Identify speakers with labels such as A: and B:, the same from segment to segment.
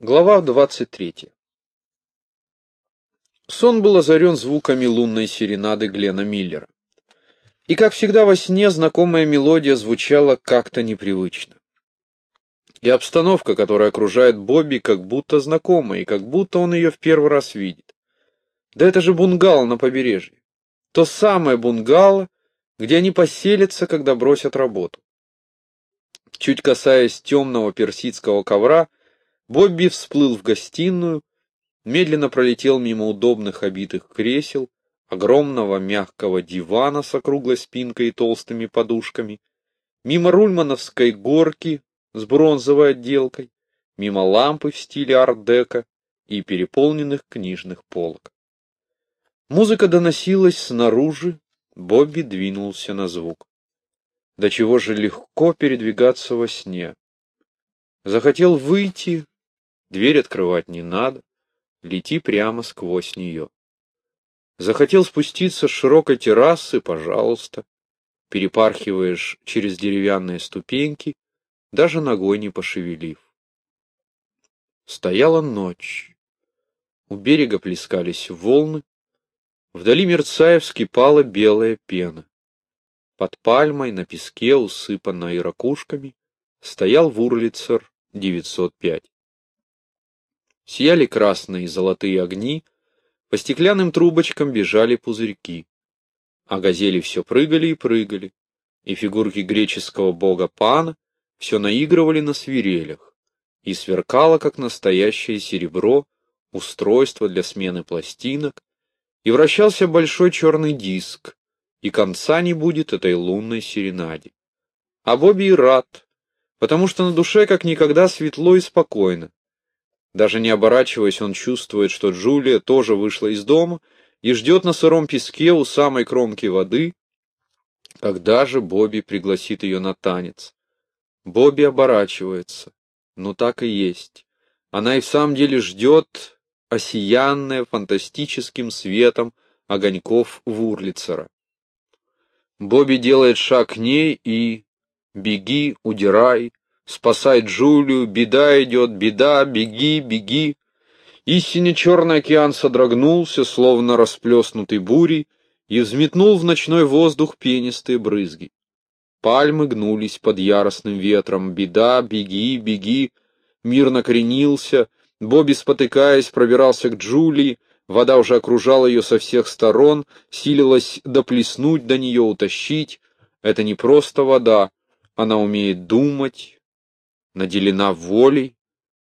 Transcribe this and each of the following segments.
A: Глава 23. Сон был озарен звуками лунной серенады Глена Миллера. И, как всегда во сне, знакомая мелодия звучала как-то непривычно. И обстановка, которая окружает Бобби, как будто знакомая, и как будто он ее в первый раз видит. Да это же бунгало на побережье. То самое бунгало, где они поселятся, когда бросят работу. Чуть касаясь темного персидского ковра, Бобби всплыл в гостиную, медленно пролетел мимо удобных обитых кресел, огромного мягкого дивана с округлой спинкой и толстыми подушками, мимо рульмановской горки с бронзовой отделкой, мимо лампы в стиле ар-дека и переполненных книжных полок. Музыка доносилась снаружи, Бобби двинулся на звук. До чего же легко передвигаться во сне. Захотел выйти, Дверь открывать не надо, лети прямо сквозь нее. Захотел спуститься с широкой террасы, пожалуйста. Перепархиваешь через деревянные ступеньки, даже ногой не пошевелив. Стояла ночь. У берега плескались волны. Вдали мерцая вскипала белая пена. Под пальмой на песке, усыпанной ракушками, стоял Вурлицер 905. Сияли красные и золотые огни, по стеклянным трубочкам бежали пузырьки. А газели все прыгали и прыгали, и фигурки греческого бога Пана все наигрывали на свирелях, и сверкало, как настоящее серебро, устройство для смены пластинок, и вращался большой черный диск, и конца не будет этой лунной серенаде. А Бобби и рад, потому что на душе как никогда светло и спокойно, даже не оборачиваясь, он чувствует, что Джулия тоже вышла из дома и ждет на сыром песке у самой кромки воды, когда же Бобби пригласит ее на танец. Бобби оборачивается. Ну так и есть. Она и в самом деле ждет осиянная фантастическим светом огоньков Вурлицера. Бобби делает шаг к ней и... Беги, удирай, Спасай Джулию, беда идет, беда, беги, беги. Истине черный океан содрогнулся, словно расплеснутый бурей, и взметнул в ночной воздух пенистые брызги. Пальмы гнулись под яростным ветром. Беда, беги, беги. Мир накренился. Бобби, спотыкаясь, пробирался к Джулии. Вода уже окружала ее со всех сторон, силилась доплеснуть до нее, утащить. Это не просто вода. Она умеет думать, наделена волей,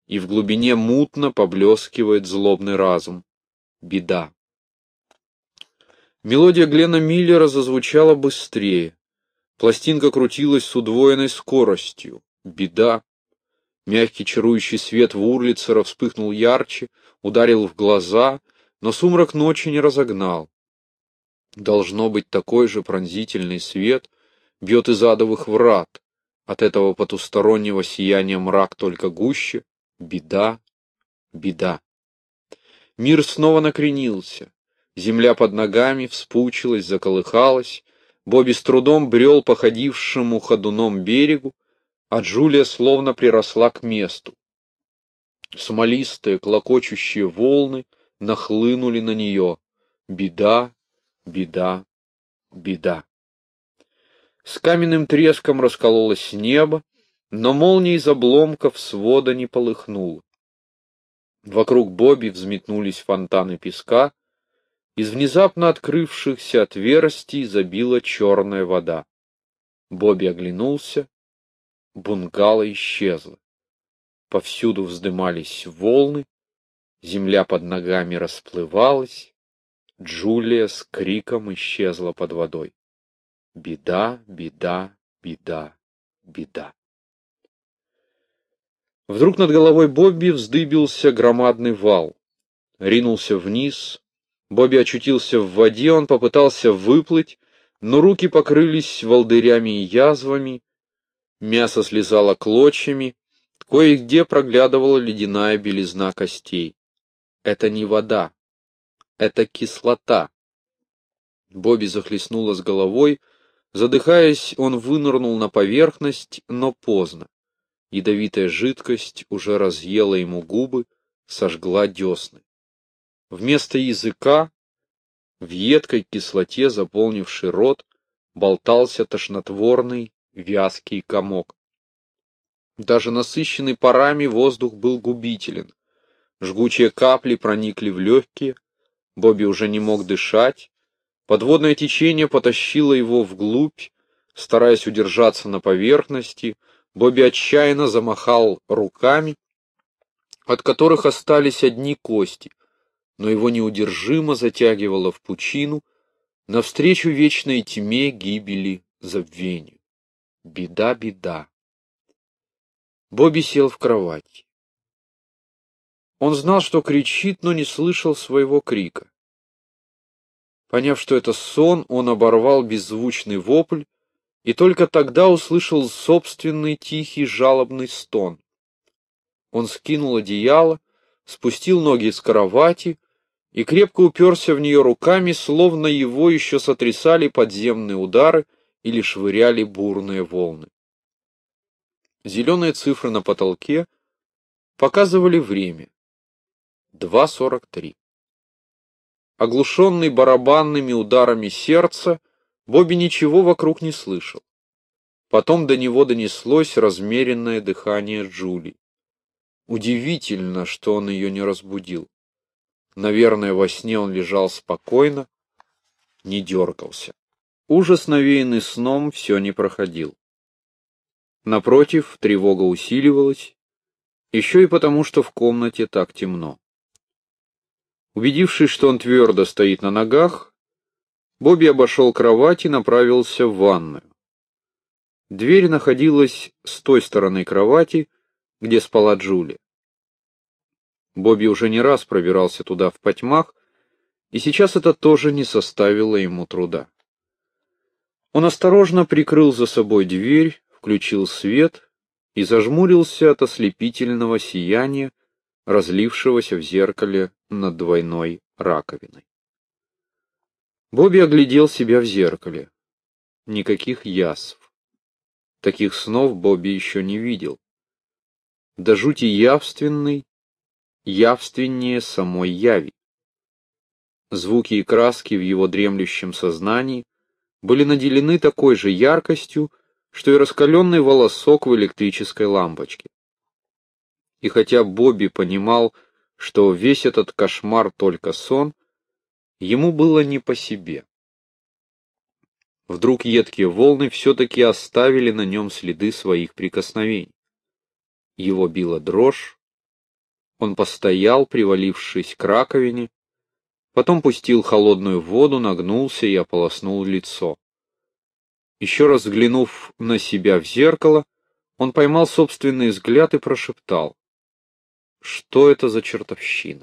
A: и в глубине мутно поблескивает злобный разум. Беда. Мелодия Глена Миллера зазвучала быстрее. Пластинка крутилась с удвоенной скоростью. Беда. Мягкий чарующий свет Вурлицера вспыхнул ярче, ударил в глаза, но сумрак ночи не разогнал. Должно быть, такой же пронзительный свет бьет из адовых врат, от этого потустороннего сияния мрак только гуще, беда, беда. Мир снова накренился, земля под ногами вспучилась, заколыхалась, Бобби с трудом брел по ходившему ходуном берегу, а Джулия словно приросла к месту. Смолистые, клокочущие волны нахлынули на нее. Беда, беда, беда. С каменным треском раскололось небо, но молния из обломков свода не полыхнула. Вокруг Бобби взметнулись фонтаны песка, из внезапно открывшихся отверстий забила черная вода. Бобби оглянулся, бунгало исчезло. Повсюду вздымались волны, земля под ногами расплывалась, Джулия с криком исчезла под водой. Беда, беда, беда, беда. Вдруг над головой Бобби вздыбился громадный вал. Ринулся вниз. Бобби очутился в воде, он попытался выплыть, но руки покрылись волдырями и язвами, мясо слезало клочьями, кое-где проглядывала ледяная белизна костей. Это не вода, это кислота. Бобби захлестнула с головой, Задыхаясь, он вынырнул на поверхность, но поздно. Ядовитая жидкость уже разъела ему губы, сожгла десны. Вместо языка, в едкой кислоте, заполнивший рот, болтался тошнотворный, вязкий комок. Даже насыщенный парами воздух был губителен. Жгучие капли проникли в легкие, Бобби уже не мог дышать. Подводное течение потащило его вглубь, стараясь удержаться на поверхности. Бобби отчаянно замахал руками, от которых остались одни кости, но его неудержимо затягивало в пучину, навстречу вечной тьме гибели забвению. Беда, беда. Бобби сел в кровати. Он знал, что кричит, но не слышал своего крика. Поняв, что это сон, он оборвал беззвучный вопль и только тогда услышал собственный тихий жалобный стон. Он скинул одеяло, спустил ноги с кровати и крепко уперся в нее руками, словно его еще сотрясали подземные удары или швыряли бурные волны. Зеленые цифры на потолке показывали время. 2.43. Оглушенный барабанными ударами сердца, Бобби ничего вокруг не слышал. Потом до него донеслось размеренное дыхание Джули. Удивительно, что он ее не разбудил. Наверное, во сне он лежал спокойно, не дергался. Ужас, навеянный сном, все не проходил. Напротив, тревога усиливалась, еще и потому, что в комнате так темно. Убедившись, что он твердо стоит на ногах, Бобби обошел кровать и направился в ванную. Дверь находилась с той стороны кровати, где спала Джули. Бобби уже не раз пробирался туда в потьмах, и сейчас это тоже не составило ему труда. Он осторожно прикрыл за собой дверь, включил свет и зажмурился от ослепительного сияния, разлившегося в зеркале над двойной раковиной. Бобби оглядел себя в зеркале. Никаких язв. Таких снов Бобби еще не видел. До жути явственный, явственнее самой яви. Звуки и краски в его дремлющем сознании были наделены такой же яркостью, что и раскаленный волосок в электрической лампочке. И хотя Бобби понимал, что весь этот кошмар только сон, ему было не по себе. Вдруг едкие волны все-таки оставили на нем следы своих прикосновений. Его била дрожь, он постоял, привалившись к раковине, потом пустил холодную воду, нагнулся и ополоснул лицо. Еще раз взглянув на себя в зеркало, он поймал собственный взгляд и прошептал. Что это за чертовщина?